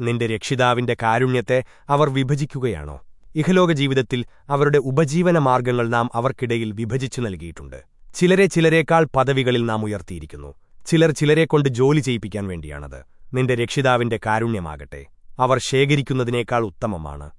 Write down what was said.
നിന്റെ രക്ഷിതാവിന്റെ കാരുണ്യത്തെ അവർ വിഭജിക്കുകയാണോ? ഇഹലോക ജീവിതത്തിൽ അവരുടെ ഉപജീവന മാർഗങ്ങൾ നാം അവർക്കിടയിൽ വിഭജിച്ചു നൽകിയിട്ടുണ്ട്. ചിലരെ ചിലരേക്കാൾ പദവികളിൽ നാം ഉയർത്തിയിരിക്കുന്നു. ചിലർ ചിലരെക്കൊണ്ട് ജോലി ചെയ്യിപ്പിക്കാൻ വേണ്ടിയാണത്. നിന്റെ രക്ഷിതാവിന്റെ കാരുണ്യമാകട്ടെ. അവർ ശേഖരിക്കുന്നതിനേക്കാൾ ഉത്തമമാണ്.